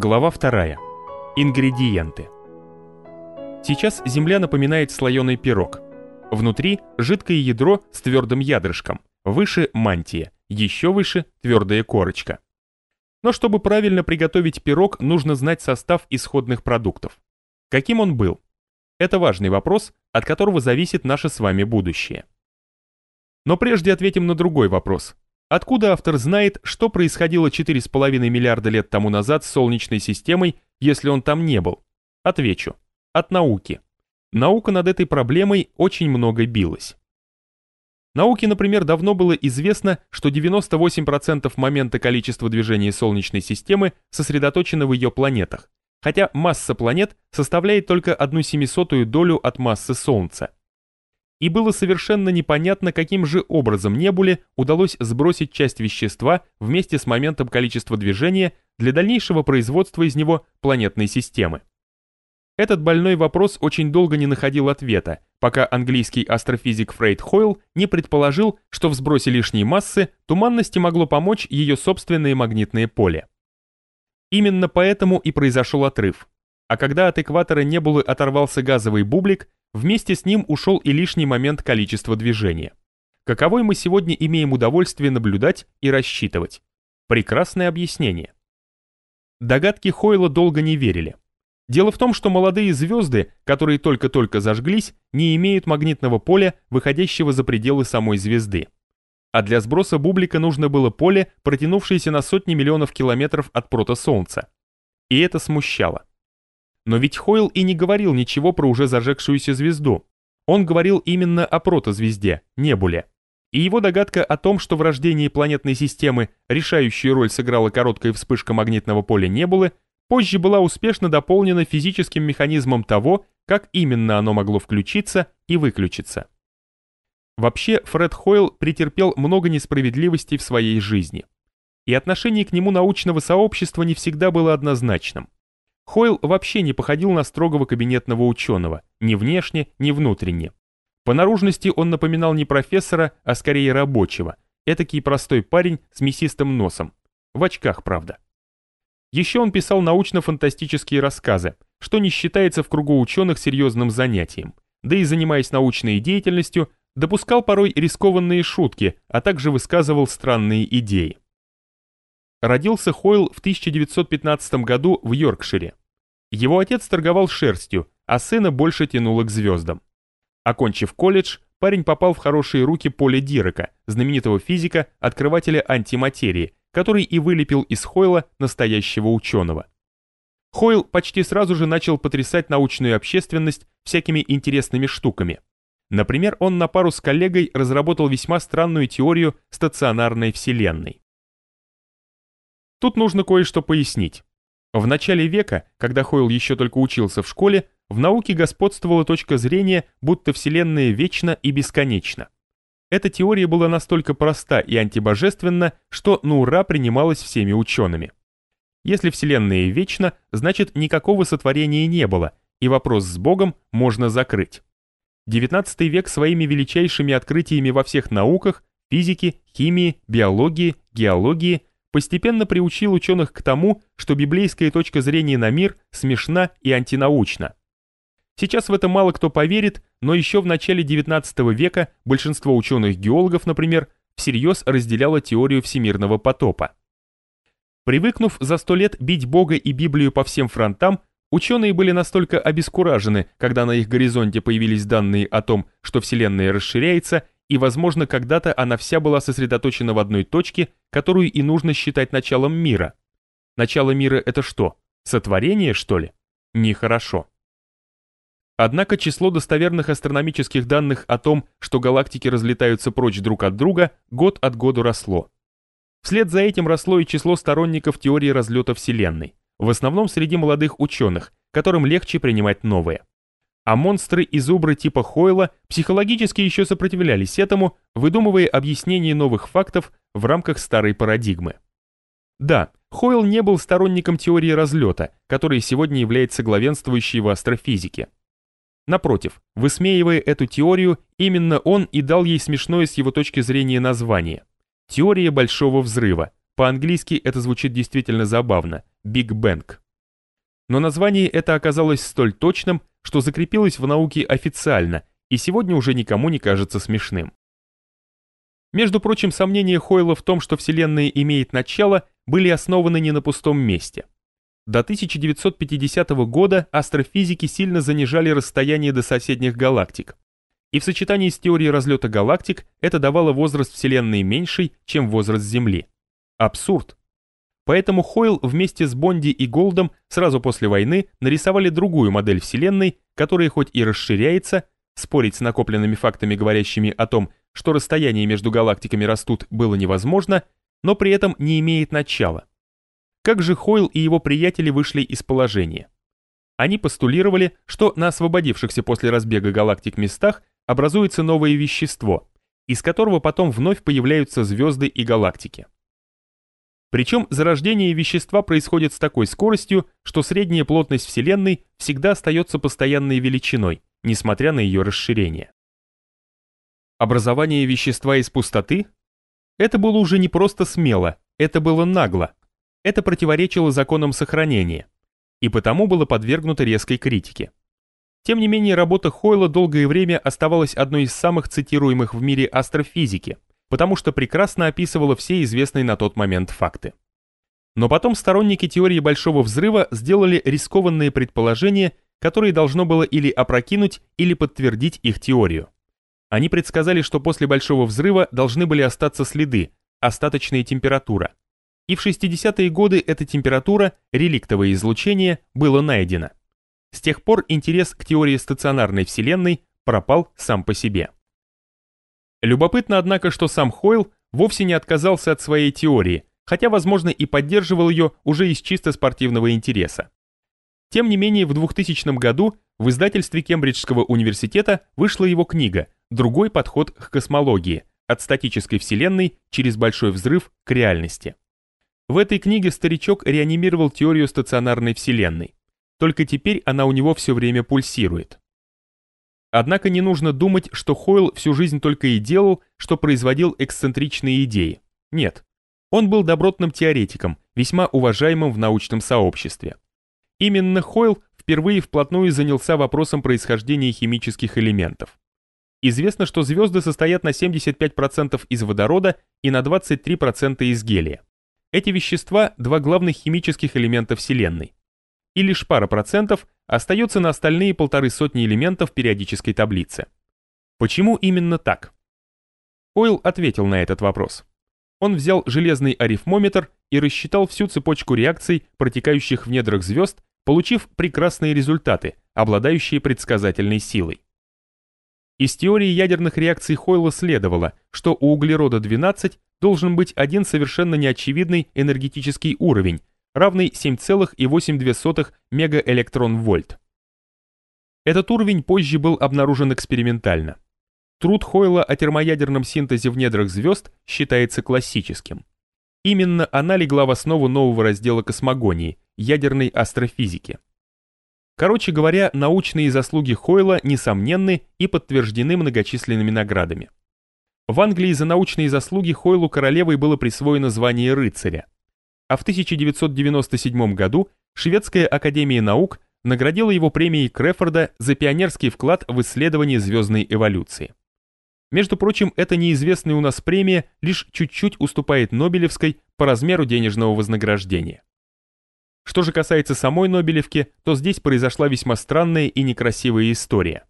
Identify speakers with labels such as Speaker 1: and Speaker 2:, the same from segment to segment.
Speaker 1: Глава 2. Ингредиенты. Сейчас Земля напоминает слоеный пирог. Внутри жидкое ядро с твердым ядрышком, выше мантия, еще выше твердая корочка. Но чтобы правильно приготовить пирог, нужно знать состав исходных продуктов. Каким он был? Это важный вопрос, от которого зависит наше с вами будущее. Но прежде ответим на другой вопрос. Откуда автор знает, что происходило 4,5 миллиарда лет тому назад с Солнечной системой, если он там не был? Отвечу. От науки. Наука над этой проблемой очень много билась. Науке, например, давно было известно, что 98% момента количества движения Солнечной системы сосредоточено в ее планетах, хотя масса планет составляет только одну семисотую долю от массы Солнца и было совершенно непонятно, каким же образом Небуле удалось сбросить часть вещества вместе с моментом количества движения для дальнейшего производства из него планетной системы. Этот больной вопрос очень долго не находил ответа, пока английский астрофизик Фрейд Хойл не предположил, что в сбросе лишней массы туманности могло помочь ее собственное магнитное поле. Именно поэтому и произошел отрыв. А когда от экватора Небулы оторвался газовый бублик, Вместе с ним ушел и лишний момент количества движения. Каковой мы сегодня имеем удовольствие наблюдать и рассчитывать. Прекрасное объяснение. Догадки Хойла долго не верили. Дело в том, что молодые звезды, которые только-только зажглись, не имеют магнитного поля, выходящего за пределы самой звезды. А для сброса бублика нужно было поле, протянувшееся на сотни миллионов километров от протосолнца. И это смущало. Но ведь Хойл и не говорил ничего про уже зажегшуюся звезду. Он говорил именно о протозвезде, Небуле. И его догадка о том, что в рождении планетной системы решающую роль сыграла короткая вспышка магнитного поля Небулы, позже была успешно дополнена физическим механизмом того, как именно оно могло включиться и выключиться. Вообще, Фред Хойл претерпел много несправедливостей в своей жизни. И отношение к нему научного сообщества не всегда было однозначным. Хойл вообще не походил на строгого кабинетного ученого, ни внешне, ни внутренне. По наружности он напоминал не профессора, а скорее рабочего, этакий простой парень с мясистым носом. В очках, правда. Еще он писал научно-фантастические рассказы, что не считается в кругу ученых серьезным занятием, да и занимаясь научной деятельностью, допускал порой рискованные шутки, а также высказывал странные идеи. Родился Хойл в 1915 году в Йоркшире. Его отец торговал шерстью, а сына больше тянуло к звездам. Окончив колледж, парень попал в хорошие руки Поля Дирека, знаменитого физика, открывателя антиматерии, который и вылепил из Хойла настоящего ученого. Хойл почти сразу же начал потрясать научную общественность всякими интересными штуками. Например, он на пару с коллегой разработал весьма странную теорию стационарной Вселенной. Тут нужно кое-что пояснить. В начале века, когда Хойл еще только учился в школе, в науке господствовала точка зрения, будто Вселенная вечна и бесконечна. Эта теория была настолько проста и антибожественна, что на ура принималась всеми учеными. Если Вселенная вечна, значит никакого сотворения не было, и вопрос с Богом можно закрыть. XIX век своими величайшими открытиями во всех науках, физике, химии, биологии, геологии постепенно приучил ученых к тому, что библейская точка зрения на мир смешна и антинаучна. Сейчас в это мало кто поверит, но еще в начале XIX века большинство ученых-геологов, например, всерьез разделяло теорию всемирного потопа. Привыкнув за сто лет бить Бога и Библию по всем фронтам, ученые были настолько обескуражены, когда на их горизонте появились данные о том, что Вселенная расширяется и, возможно, когда-то она вся была сосредоточена в одной точке, которую и нужно считать началом мира. Начало мира это что? Сотворение, что ли? Нехорошо. Однако число достоверных астрономических данных о том, что галактики разлетаются прочь друг от друга, год от года росло. Вслед за этим росло и число сторонников теории разлета Вселенной, в основном среди молодых ученых, которым легче принимать новые а монстры и зубры типа Хойла психологически еще сопротивлялись этому, выдумывая объяснение новых фактов в рамках старой парадигмы. Да, Хойл не был сторонником теории разлета, которая сегодня является главенствующей в астрофизике. Напротив, высмеивая эту теорию, именно он и дал ей смешное с его точки зрения название. Теория Большого Взрыва. По-английски это звучит действительно забавно. Big Bang. но название это оказалось столь точным, что закрепилось в науке официально и сегодня уже никому не кажется смешным. Между прочим, сомнения Хойла в том, что Вселенная имеет начало, были основаны не на пустом месте. До 1950 года астрофизики сильно занижали расстояние до соседних галактик. И в сочетании с теорией разлета галактик это давало возраст Вселенной меньший, чем возраст Земли. Абсурд. Поэтому Хойл вместе с Бонди и Голдом сразу после войны нарисовали другую модель Вселенной, которая хоть и расширяется, спорить с накопленными фактами, говорящими о том, что расстояния между галактиками растут, было невозможно, но при этом не имеет начала. Как же Хойл и его приятели вышли из положения? Они постулировали, что на освободившихся после разбега галактик местах образуется новое вещество, из которого потом вновь появляются звезды и галактики. Причем зарождение вещества происходит с такой скоростью, что средняя плотность Вселенной всегда остается постоянной величиной, несмотря на ее расширение. Образование вещества из пустоты? Это было уже не просто смело, это было нагло. Это противоречило законам сохранения, и потому было подвергнуто резкой критике. Тем не менее, работа Хойла долгое время оставалась одной из самых цитируемых в мире астрофизики, потому что прекрасно описывала все известные на тот момент факты. Но потом сторонники теории Большого Взрыва сделали рискованные предположения, которые должно было или опрокинуть, или подтвердить их теорию. Они предсказали, что после Большого Взрыва должны были остаться следы, остаточная температура. И в 60-е годы эта температура, реликтовое излучение, было найдено. С тех пор интерес к теории стационарной Вселенной пропал сам по себе. Любопытно, однако, что сам Хойл вовсе не отказался от своей теории, хотя, возможно, и поддерживал ее уже из чисто спортивного интереса. Тем не менее, в 2000 году в издательстве Кембриджского университета вышла его книга «Другой подход к космологии. От статической Вселенной через большой взрыв к реальности». В этой книге старичок реанимировал теорию стационарной Вселенной. Только теперь она у него все время пульсирует. Однако не нужно думать, что Хойл всю жизнь только и делал, что производил эксцентричные идеи. Нет. Он был добротным теоретиком, весьма уважаемым в научном сообществе. Именно Хойл впервые вплотную занялся вопросом происхождения химических элементов. Известно, что звезды состоят на 75% из водорода и на 23% из гелия. Эти вещества – два главных химических элемента Вселенной и лишь пара процентов остается на остальные полторы сотни элементов периодической таблицы. Почему именно так? Ойл ответил на этот вопрос. Он взял железный арифмометр и рассчитал всю цепочку реакций, протекающих в недрах звезд, получив прекрасные результаты, обладающие предсказательной силой. Из теории ядерных реакций Хойла следовало, что у углерода-12 должен быть один совершенно неочевидный энергетический уровень, равный 7,82 мегаэлектрон-вольт. Этот уровень позже был обнаружен экспериментально. Труд Хойла о термоядерном синтезе в недрах звезд считается классическим. Именно она легла в основу нового раздела космогонии, ядерной астрофизики. Короче говоря, научные заслуги Хойла несомненны и подтверждены многочисленными наградами. В Англии за научные заслуги Хойлу королевой было присвоено звание рыцаря а в 1997 году Шведская академия наук наградила его премией Крефорда за пионерский вклад в исследование звездной эволюции. Между прочим, эта неизвестная у нас премия лишь чуть-чуть уступает Нобелевской по размеру денежного вознаграждения. Что же касается самой Нобелевки, то здесь произошла весьма странная и некрасивая история.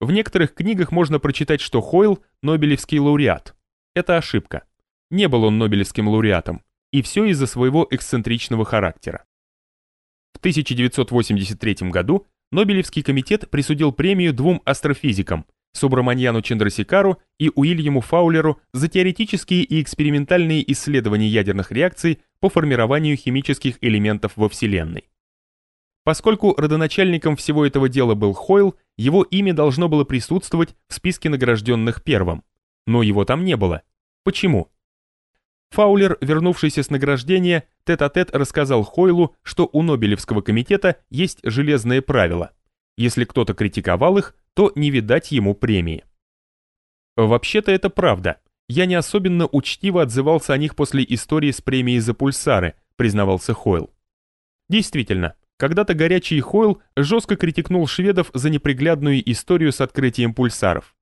Speaker 1: В некоторых книгах можно прочитать, что Хойл – Нобелевский лауреат. Это ошибка. Не был он Нобелевским лауреатом и все из-за своего эксцентричного характера. В 1983 году Нобелевский комитет присудил премию двум астрофизикам Субраманьяну Чандрасикару и Уильяму Фаулеру за теоретические и экспериментальные исследования ядерных реакций по формированию химических элементов во Вселенной. Поскольку родоначальником всего этого дела был Хойл, его имя должно было присутствовать в списке награжденных первым. Но его там не было. Почему? Фаулер, вернувшийся с награждения, тет-а-тет -тет рассказал Хойлу, что у Нобелевского комитета есть железные правила. Если кто-то критиковал их, то не видать ему премии. Вообще-то это правда. Я не особенно учтиво отзывался о них после истории с премией за пульсары, признавался Хойл. Действительно, Когда-то горячий Хойл жестко критикнул шведов за неприглядную историю с открытием пульсаров.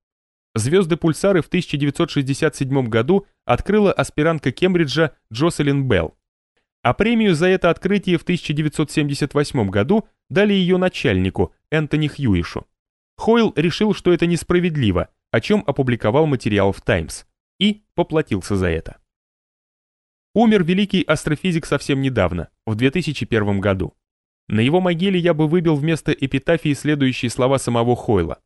Speaker 1: Звезды-пульсары в 1967 году открыла аспирантка Кембриджа Джоселин Белл. А премию за это открытие в 1978 году дали ее начальнику, Энтони Хьюишу. Хойл решил, что это несправедливо, о чем опубликовал материал в «Таймс», и поплатился за это. Умер великий астрофизик совсем недавно, в 2001 году. На его могиле я бы выбил вместо эпитафии следующие слова самого Хойла.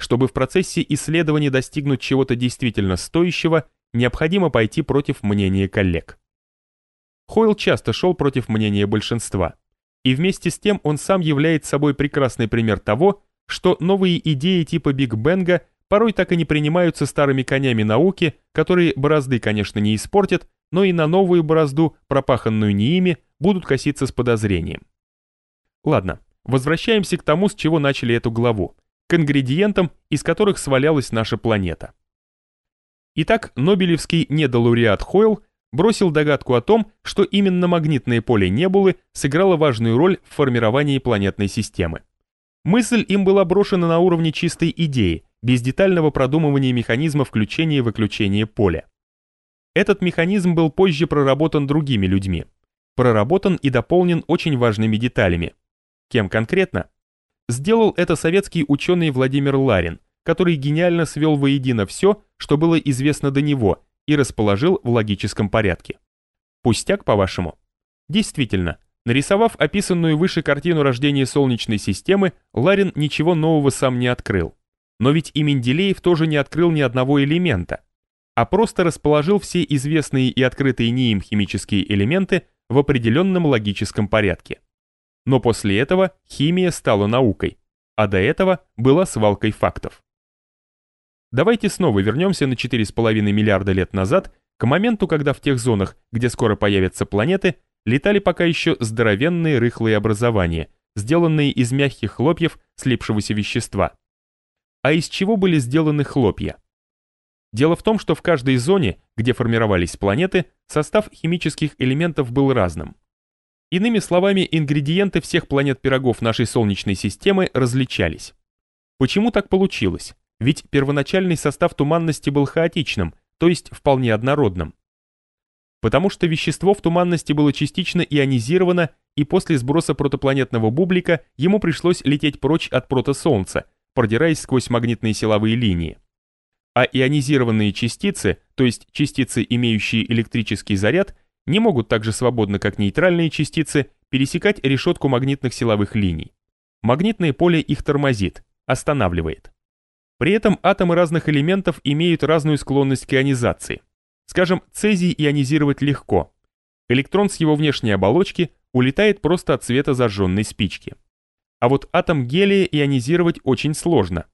Speaker 1: Чтобы в процессе исследования достигнуть чего-то действительно стоящего, необходимо пойти против мнения коллег. Хойл часто шел против мнения большинства. И вместе с тем он сам является собой прекрасный пример того, что новые идеи типа Биг Бенга порой так и не принимаются старыми конями науки, которые борозды, конечно, не испортят, но и на новую борозду, пропаханную не ими, будут коситься с подозрением. Ладно, возвращаемся к тому, с чего начали эту главу, к ингредиентам, из которых свалялась наша планета. Итак, Нобелевский недолауреат Хойл бросил догадку о том, что именно магнитное поле небулы сыграло важную роль в формировании планетной системы. Мысль им была брошена на уровне чистой идеи, без детального продумывания механизма включения и выключения поля. Этот механизм был позже проработан другими людьми. Проработан и дополнен очень важными деталями. Кем конкретно? Сделал это советский ученый Владимир Ларин, который гениально свел воедино все, что было известно до него, и расположил в логическом порядке. Пустяк, по-вашему? Действительно, нарисовав описанную выше картину рождения Солнечной системы, Ларин ничего нового сам не открыл. Но ведь и Менделеев тоже не открыл ни одного элемента, а просто расположил все известные и открытые НИИМ химические элементы в определенном логическом порядке. Но после этого химия стала наукой, а до этого была свалкой фактов. Давайте снова вернемся на 4,5 миллиарда лет назад, к моменту, когда в тех зонах, где скоро появятся планеты, летали пока еще здоровенные рыхлые образования, сделанные из мягких хлопьев слипшегося вещества. А из чего были сделаны хлопья? Дело в том, что в каждой зоне, где формировались планеты, состав химических элементов был разным. Иными словами, ингредиенты всех планет пирогов нашей Солнечной системы различались. Почему так получилось? Ведь первоначальный состав туманности был хаотичным, то есть вполне однородным. Потому что вещество в туманности было частично ионизировано, и после сброса протопланетного бублика ему пришлось лететь прочь от протосолнца, продираясь сквозь магнитные силовые линии. А ионизированные частицы, то есть частицы, имеющие электрический заряд, не могут так же свободно, как нейтральные частицы, пересекать решетку магнитных силовых линий. Магнитное поле их тормозит, останавливает. При этом атомы разных элементов имеют разную склонность к ионизации. Скажем, цезий ионизировать легко. Электрон с его внешней оболочки улетает просто от цвета зажженной спички. А вот атом гелия ионизировать очень сложно.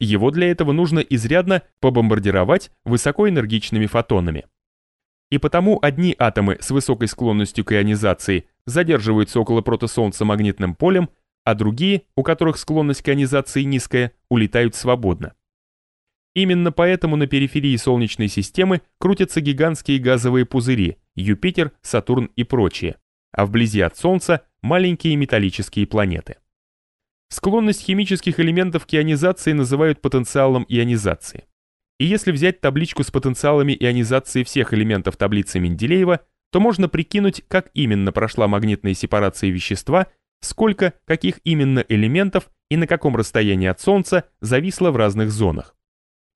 Speaker 1: Его для этого нужно изрядно побомбардировать высокоэнергичными фотонами. И потому одни атомы с высокой склонностью к ионизации задерживаются около протосолнца магнитным полем, а другие, у которых склонность к ионизации низкая, улетают свободно. Именно поэтому на периферии Солнечной системы крутятся гигантские газовые пузыри Юпитер, Сатурн и прочие, а вблизи от Солнца маленькие металлические планеты. Склонность химических элементов к ионизации называют потенциалом ионизации. И если взять табличку с потенциалами ионизации всех элементов таблицы Менделеева, то можно прикинуть, как именно прошла магнитная сепарация вещества, сколько, каких именно элементов и на каком расстоянии от Солнца зависло в разных зонах.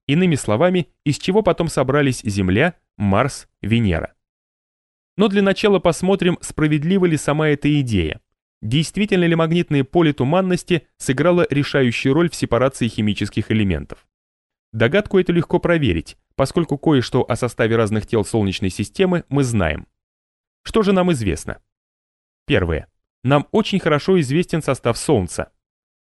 Speaker 1: Иными словами, из чего потом собрались Земля, Марс, Венера. Но для начала посмотрим, справедлива ли сама эта идея. Действительно ли магнитное поле туманности сыграло решающую роль в сепарации химических элементов? Догадку эту легко проверить, поскольку кое-что о составе разных тел Солнечной системы мы знаем. Что же нам известно? Первое. Нам очень хорошо известен состав Солнца.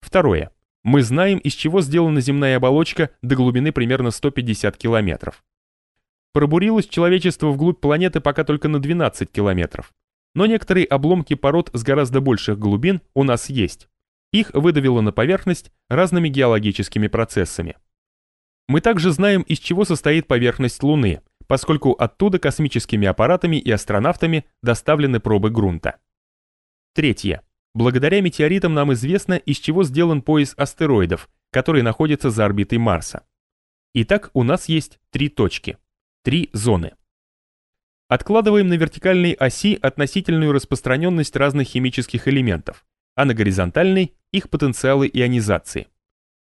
Speaker 1: Второе. Мы знаем, из чего сделана земная оболочка до глубины примерно 150 километров. Пробурилось человечество вглубь планеты пока только на 12 километров. Но некоторые обломки пород с гораздо больших глубин у нас есть. Их выдавило на поверхность разными геологическими процессами. Мы также знаем, из чего состоит поверхность Луны, поскольку оттуда космическими аппаратами и астронавтами доставлены пробы грунта. Третье. Благодаря метеоритам нам известно, из чего сделан пояс астероидов, который находится за орбитой Марса. Итак, у нас есть три точки, три зоны. Откладываем на вертикальной оси относительную распространенность разных химических элементов, а на горизонтальной – их потенциалы ионизации.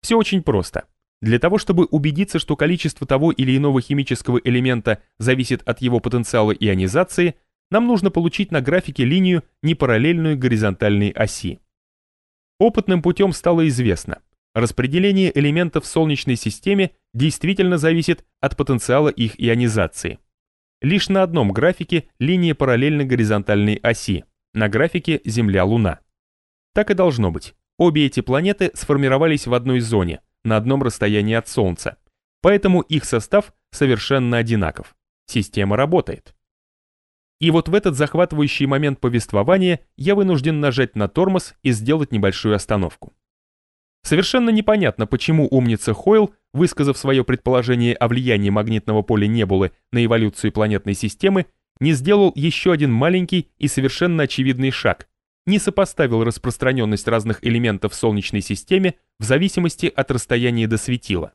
Speaker 1: Все очень просто. Для того, чтобы убедиться, что количество того или иного химического элемента зависит от его потенциала ионизации, нам нужно получить на графике линию, не параллельную горизонтальной оси. Опытным путем стало известно, распределение элементов в Солнечной системе действительно зависит от потенциала их ионизации. Лишь на одном графике линия параллельна горизонтальной оси, на графике Земля-Луна. Так и должно быть. Обе эти планеты сформировались в одной зоне, на одном расстоянии от Солнца, поэтому их состав совершенно одинаков. Система работает. И вот в этот захватывающий момент повествования я вынужден нажать на тормоз и сделать небольшую остановку. Совершенно непонятно, почему умница Хойл, высказав свое предположение о влиянии магнитного поля Небулы на эволюцию планетной системы, не сделал еще один маленький и совершенно очевидный шаг, не сопоставил распространенность разных элементов в Солнечной системе в зависимости от расстояния до светила.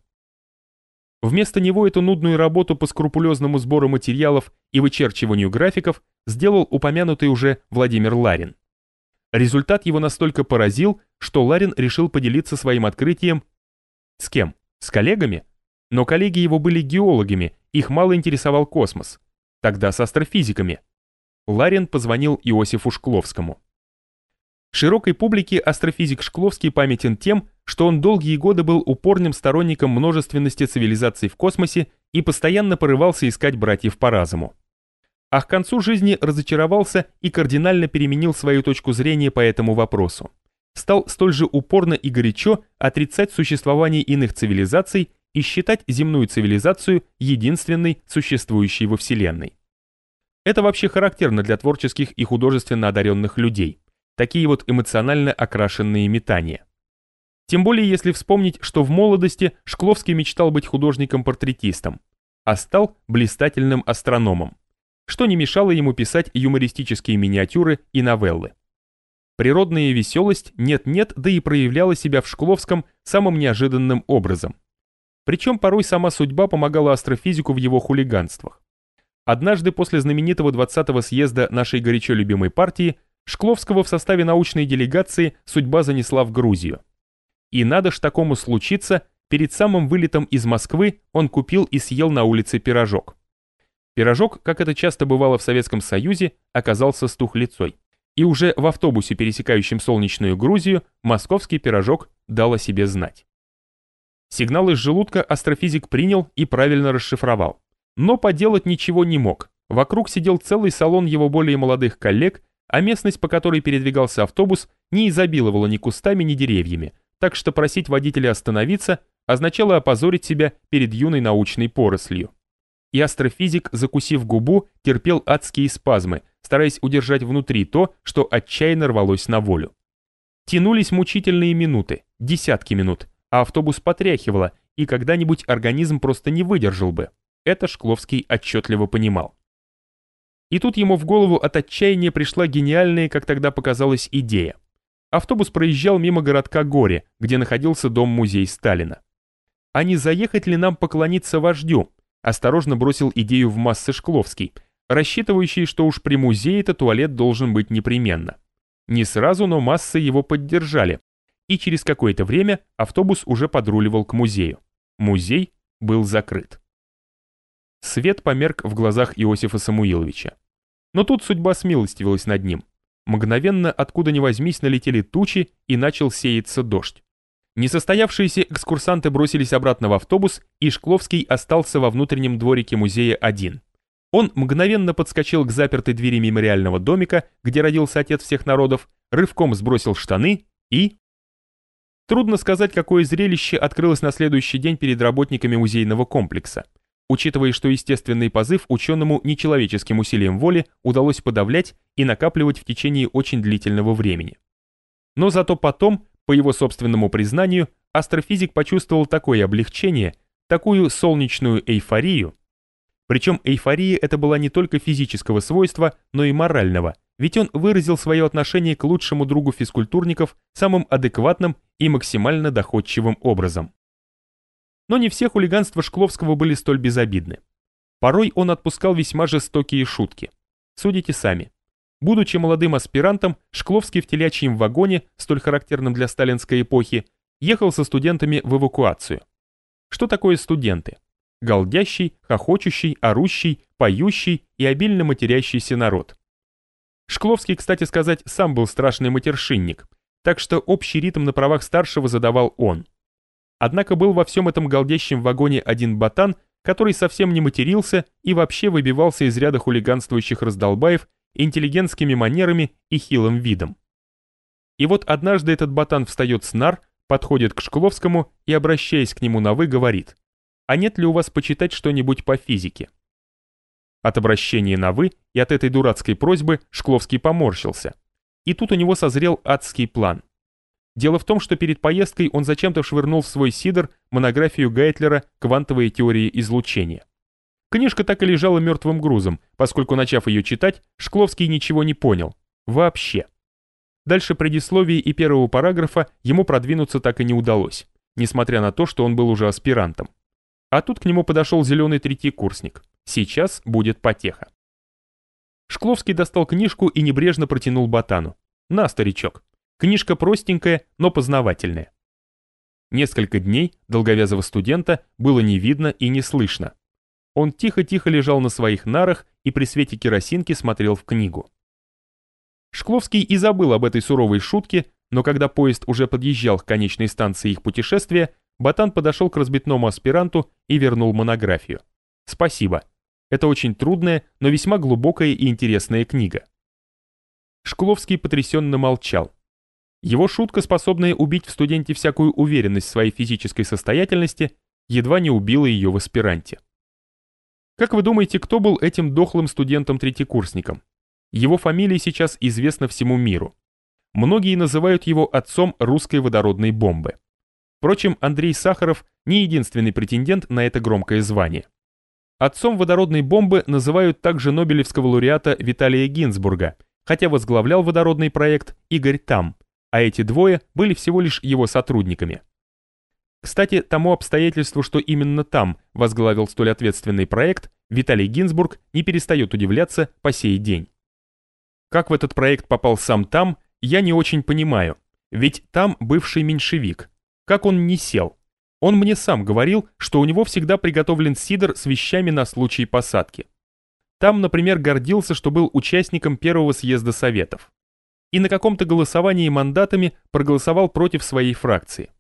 Speaker 1: Вместо него эту нудную работу по скрупулезному сбору материалов и вычерчиванию графиков сделал упомянутый уже Владимир Ларин. Результат его настолько поразил, что Ларин решил поделиться своим открытием с кем? С коллегами? Но коллеги его были геологами, их мало интересовал космос. Тогда с астрофизиками. Ларин позвонил Иосифу Шкловскому. Широкой публике астрофизик Шкловский памятен тем, что он долгие годы был упорным сторонником множественности цивилизаций в космосе и постоянно порывался искать братьев по разуму. А к концу жизни разочаровался и кардинально переменил свою точку зрения по этому вопросу. Стал столь же упорно и горячо отрицать существование иных цивилизаций и считать земную цивилизацию единственной, существующей во Вселенной. Это вообще характерно для творческих и художественно одаренных людей такие вот эмоционально окрашенные метания. Тем более если вспомнить, что в молодости Шкловский мечтал быть художником-портретистом, а стал блистательным астрономом, что не мешало ему писать юмористические миниатюры и новеллы. Природная веселость нет-нет, да и проявляла себя в Шкловском самым неожиданным образом. Причем порой сама судьба помогала астрофизику в его хулиганствах. Однажды после знаменитого 20-го съезда нашей горячо любимой партии Шкловского в составе научной делегации судьба занесла в Грузию. И надо ж такому случиться, перед самым вылетом из Москвы он купил и съел на улице пирожок. Пирожок, как это часто бывало в Советском Союзе, оказался стухлицой. И уже в автобусе, пересекающем солнечную Грузию, московский пирожок дал о себе знать. Сигнал из желудка астрофизик принял и правильно расшифровал. Но поделать ничего не мог. Вокруг сидел целый салон его более молодых коллег, а местность, по которой передвигался автобус, не изобиловала ни кустами, ни деревьями, так что просить водителя остановиться означало опозорить себя перед юной научной порослью. И астрофизик, закусив губу, терпел адские спазмы, стараясь удержать внутри то, что отчаянно рвалось на волю. Тянулись мучительные минуты, десятки минут, а автобус потряхивало, и когда-нибудь организм просто не выдержал бы. Это Шкловский отчетливо понимал. И тут ему в голову от отчаяния пришла гениальная, как тогда показалась, идея. Автобус проезжал мимо городка Горе, где находился дом-музей Сталина. А не заехать ли нам поклониться вождю? Осторожно бросил идею в массы Шкловский, рассчитывающий, что уж при музее-то туалет должен быть непременно. Не сразу, но массы его поддержали, и через какое-то время автобус уже подруливал к музею. Музей был закрыт. Свет померк в глазах Иосифа Самуиловича. Но тут судьба смилостивилась над ним. Мгновенно, откуда ни возьмись, налетели тучи и начал сеяться дождь. Несостоявшиеся экскурсанты бросились обратно в автобус, и Шкловский остался во внутреннем дворике музея один. Он мгновенно подскочил к запертой двери мемориального домика, где родился отец всех народов, рывком сбросил штаны и... Трудно сказать, какое зрелище открылось на следующий день перед работниками музейного комплекса учитывая, что естественный позыв ученому нечеловеческим усилием воли удалось подавлять и накапливать в течение очень длительного времени. Но зато потом, по его собственному признанию, астрофизик почувствовал такое облегчение, такую солнечную эйфорию, причем эйфория это была не только физического свойства, но и морального, ведь он выразил свое отношение к лучшему другу физкультурников самым адекватным и максимально доходчивым образом. Но не все хулиганства Шкловского были столь безобидны. Порой он отпускал весьма жестокие шутки. Судите сами. Будучи молодым аспирантом, Шкловский в телячьем вагоне, столь характерном для сталинской эпохи, ехал со студентами в эвакуацию. Что такое студенты? Голдящий, хохочущий, орущий, поющий и обильно матерящийся народ. Шкловский, кстати сказать, сам был страшный матершинник, так что общий ритм на правах старшего задавал он. Однако был во всем этом голдящем вагоне один ботан, который совсем не матерился и вообще выбивался из ряда хулиганствующих раздолбаев интеллигентскими манерами и хилым видом. И вот однажды этот ботан встает с нар, подходит к Шкловскому и, обращаясь к нему на «вы», говорит, «А нет ли у вас почитать что-нибудь по физике?» От обращения на «вы» и от этой дурацкой просьбы Шкловский поморщился. И тут у него созрел адский план. Дело в том, что перед поездкой он зачем-то швырнул в свой сидр монографию Гайтлера «Квантовые теории излучения». Книжка так и лежала мертвым грузом, поскольку, начав ее читать, Шкловский ничего не понял. Вообще. Дальше предисловия и первого параграфа ему продвинуться так и не удалось, несмотря на то, что он был уже аспирантом. А тут к нему подошел зеленый третий курсник. Сейчас будет потеха. Шкловский достал книжку и небрежно протянул ботану. «На, старичок. Книжка простенькая, но познавательная». Несколько дней долговязого студента было не видно и не слышно. Он тихо-тихо лежал на своих нарах и при свете керосинки смотрел в книгу. Шкловский и забыл об этой суровой шутке, но когда поезд уже подъезжал к конечной станции их путешествия, Ботан подошел к разбитному аспиранту и вернул монографию. «Спасибо. Это очень трудная, но весьма глубокая и интересная книга». Шкловский потрясенно молчал. Его шутка, способная убить в студенте всякую уверенность в своей физической состоятельности, едва не убила ее в аспиранте. Как вы думаете, кто был этим дохлым студентом-третьекурсником? Его фамилия сейчас известна всему миру. Многие называют его отцом русской водородной бомбы. Впрочем, Андрей Сахаров не единственный претендент на это громкое звание. Отцом водородной бомбы называют также Нобелевского лауреата Виталия Гинзбурга, хотя возглавлял водородный проект Игорь Там, а эти двое были всего лишь его сотрудниками. Кстати, тому обстоятельству, что именно там возглавил столь ответственный проект, Виталий Гинзбург не перестает удивляться по сей день. Как в этот проект попал сам там, я не очень понимаю, ведь там бывший меньшевик. Как он не сел? Он мне сам говорил, что у него всегда приготовлен сидр с вещами на случай посадки. Там, например, гордился, что был участником первого съезда Советов. И на каком-то голосовании мандатами проголосовал против своей фракции.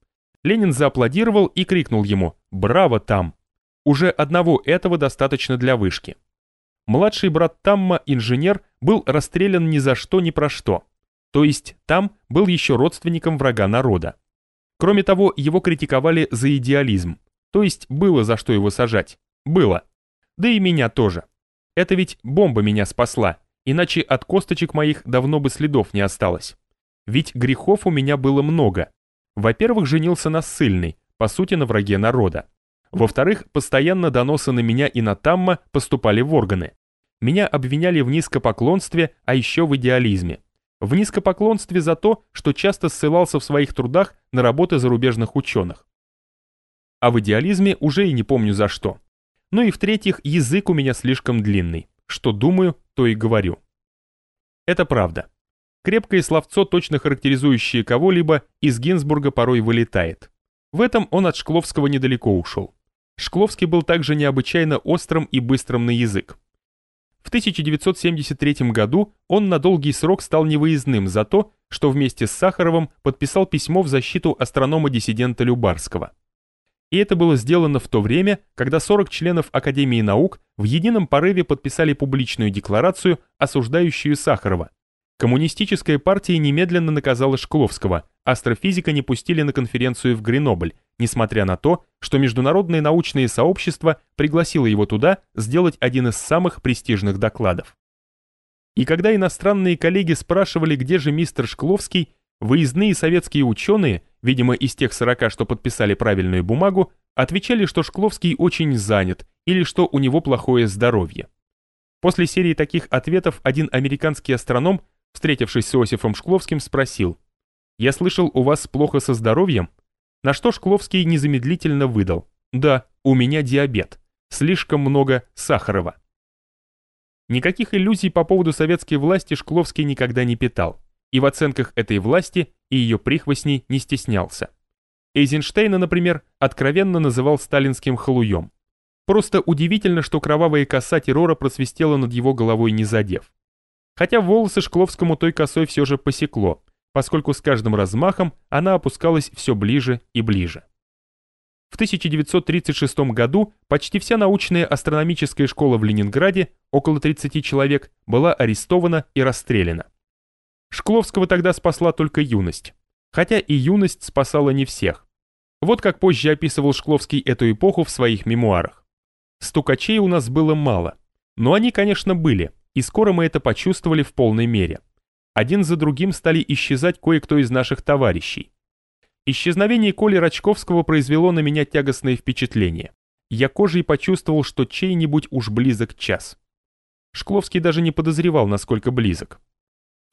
Speaker 1: Ленин зааплодировал и крикнул ему «Браво, там!». Уже одного этого достаточно для вышки. Младший брат Тамма, инженер, был расстрелян ни за что ни про что. То есть там был еще родственником врага народа. Кроме того, его критиковали за идеализм. То есть было за что его сажать. Было. Да и меня тоже. Это ведь бомба меня спасла, иначе от косточек моих давно бы следов не осталось. Ведь грехов у меня было много. Во-первых, женился на ссыльной, по сути на враге народа. Во-вторых, постоянно доносы на меня и на Тамма поступали в органы. Меня обвиняли в низкопоклонстве, а еще в идеализме. В низкопоклонстве за то, что часто ссылался в своих трудах на работы зарубежных ученых. А в идеализме уже и не помню за что. Ну и в-третьих, язык у меня слишком длинный. Что думаю, то и говорю. Это правда. Крепкое словцо, точно характеризующее кого-либо, из Гинзбурга порой вылетает. В этом он от Шкловского недалеко ушел. Шкловский был также необычайно острым и быстрым на язык. В 1973 году он на долгий срок стал невыездным за то, что вместе с Сахаровым подписал письмо в защиту астронома-диссидента Любарского. И это было сделано в то время, когда 40 членов Академии наук в едином порыве подписали публичную декларацию, осуждающую Сахарова, Коммунистическая партия немедленно наказала Шкловского, астрофизика не пустили на конференцию в Гренобль, несмотря на то, что международное научное сообщество пригласило его туда сделать один из самых престижных докладов. И когда иностранные коллеги спрашивали, где же мистер Шкловский, выездные советские ученые, видимо из тех 40, что подписали правильную бумагу, отвечали, что Шкловский очень занят или что у него плохое здоровье. После серии таких ответов один американский астроном, встретившись с Иосифом Шкловским, спросил, «Я слышал, у вас плохо со здоровьем?» На что Шкловский незамедлительно выдал, «Да, у меня диабет, слишком много сахарова». Никаких иллюзий по поводу советской власти Шкловский никогда не питал, и в оценках этой власти и ее прихвостней не стеснялся. Эйзенштейна, например, откровенно называл сталинским халуем. Просто удивительно, что кровавая коса террора просвистела над его головой не задев. Хотя волосы Шкловскому той косой все же посекло, поскольку с каждым размахом она опускалась все ближе и ближе. В 1936 году почти вся научная астрономическая школа в Ленинграде, около 30 человек, была арестована и расстреляна. Шкловского тогда спасла только юность. Хотя и юность спасала не всех. Вот как позже описывал Шкловский эту эпоху в своих мемуарах. Стукачей у нас было мало. Но они, конечно, были, и скоро мы это почувствовали в полной мере. Один за другим стали исчезать кое-кто из наших товарищей. Исчезновение Коли Рачковского произвело на меня тягостное впечатление. Я кожей почувствовал, что чей-нибудь уж близок час. Шкловский даже не подозревал, насколько близок.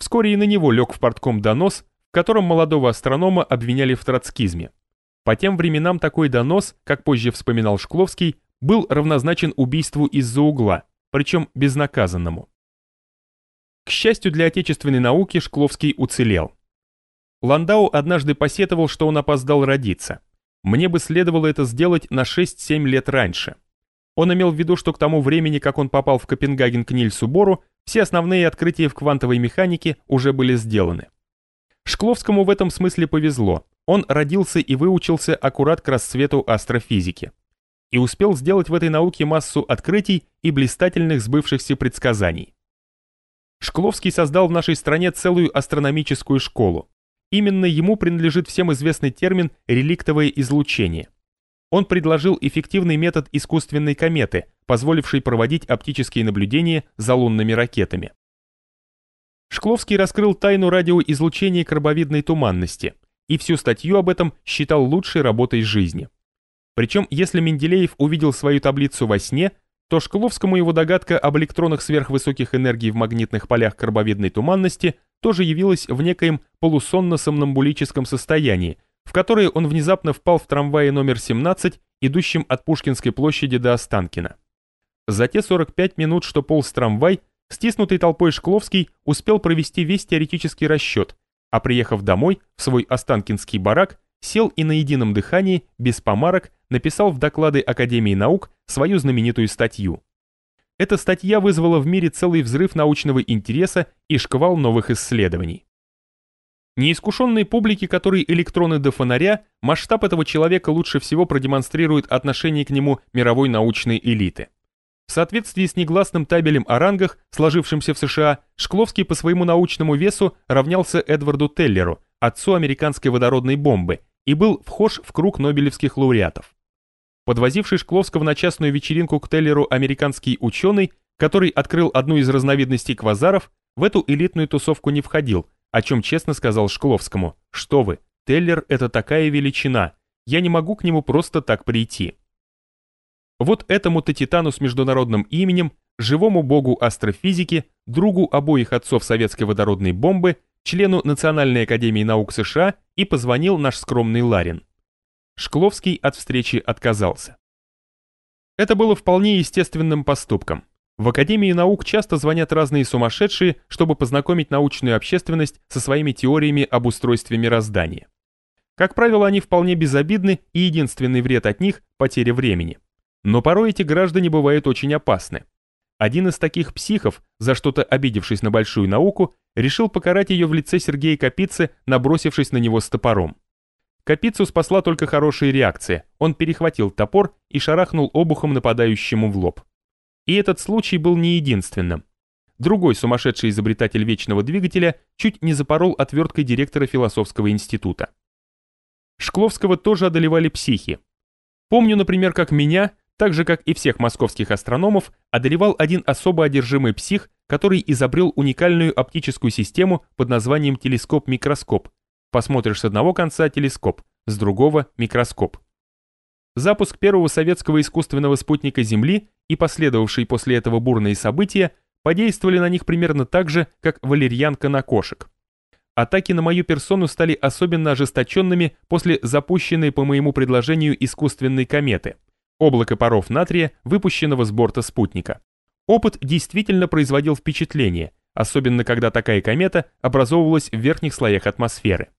Speaker 1: Вскоре и на него лег в портком донос, в котором молодого астронома обвиняли в троцкизме. По тем временам такой донос, как позже вспоминал Шкловский, был равнозначен убийству из-за угла, причем безнаказанному. К счастью для отечественной науки, Шкловский уцелел. Ландау однажды посетовал, что он опоздал родиться. Мне бы следовало это сделать на 6-7 лет раньше. Он имел в виду, что к тому времени, как он попал в Копенгаген к Нильсу Бору, все основные открытия в квантовой механике уже были сделаны. Шкловскому в этом смысле повезло. Он родился и выучился аккурат к расцвету астрофизики. И успел сделать в этой науке массу открытий и блистательных сбывшихся предсказаний. Шкловский создал в нашей стране целую астрономическую школу. Именно ему принадлежит всем известный термин «реликтовое излучение». Он предложил эффективный метод искусственной кометы, позволивший проводить оптические наблюдения за лунными ракетами. Шкловский раскрыл тайну радиоизлучения карбовидной туманности и всю статью об этом считал лучшей работой жизни. Причем, если Менделеев увидел свою таблицу во сне, то Шкловскому его догадка об электронах сверхвысоких энергий в магнитных полях карбовидной туманности тоже явилась в некоем полусонно-сомнамбулическом состоянии, в которое он внезапно впал в трамвае номер 17, идущем от Пушкинской площади до Останкина. За те 45 минут, что полз трамвай, стиснутый толпой Шкловский успел провести весь теоретический расчет, а приехав домой, в свой Останкинский барак, сел и на едином дыхании, без помарок, написал в доклады Академии наук свою знаменитую статью. Эта статья вызвала в мире целый взрыв научного интереса и шквал новых исследований. Неискушенной публике, которой электроны до фонаря, масштаб этого человека лучше всего продемонстрирует отношение к нему мировой научной элиты. В соответствии с негласным табелем о рангах, сложившимся в США, Шкловский по своему научному весу равнялся Эдварду Теллеру, отцу американской водородной бомбы, и был вхож в круг нобелевских лауреатов. Подвозивший Шкловского на частную вечеринку к Теллеру американский ученый, который открыл одну из разновидностей квазаров, в эту элитную тусовку не входил, о чем честно сказал Шкловскому, что вы, Теллер это такая величина, я не могу к нему просто так прийти. Вот этому-то титану с международным именем, живому богу астрофизики, другу обоих отцов советской водородной бомбы, члену Национальной академии наук США и позвонил наш скромный Ларин. Шкловский от встречи отказался. Это было вполне естественным поступком. В Академии наук часто звонят разные сумасшедшие, чтобы познакомить научную общественность со своими теориями об устройстве мироздания. Как правило, они вполне безобидны, и единственный вред от них – потеря времени. Но порой эти граждане бывают очень опасны. Один из таких психов, за что-то обидевшись на большую науку, решил покарать ее в лице Сергея Капицы, набросившись на него с топором. Капицу спасла только хорошая реакция, он перехватил топор и шарахнул обухом нападающему в лоб. И этот случай был не единственным. Другой сумасшедший изобретатель вечного двигателя чуть не запорол отверткой директора философского института. Шкловского тоже одолевали психи. Помню, например, как меня, так же как и всех московских астрономов, одолевал один особо одержимый псих, который изобрел уникальную оптическую систему под названием телескоп-микроскоп. Посмотришь с одного конца телескоп, с другого микроскоп. Запуск первого советского искусственного спутника Земли и последовавшие после этого бурные события подействовали на них примерно так же, как валерьянка на кошек. Атаки на мою персону стали особенно ожесточенными после запущенной по моему предложению искусственной кометы, облака паров натрия, выпущенного с борта спутника. Опыт действительно производил впечатление, особенно когда такая комета образовывалась в верхних слоях атмосферы.